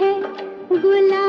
है गुलामी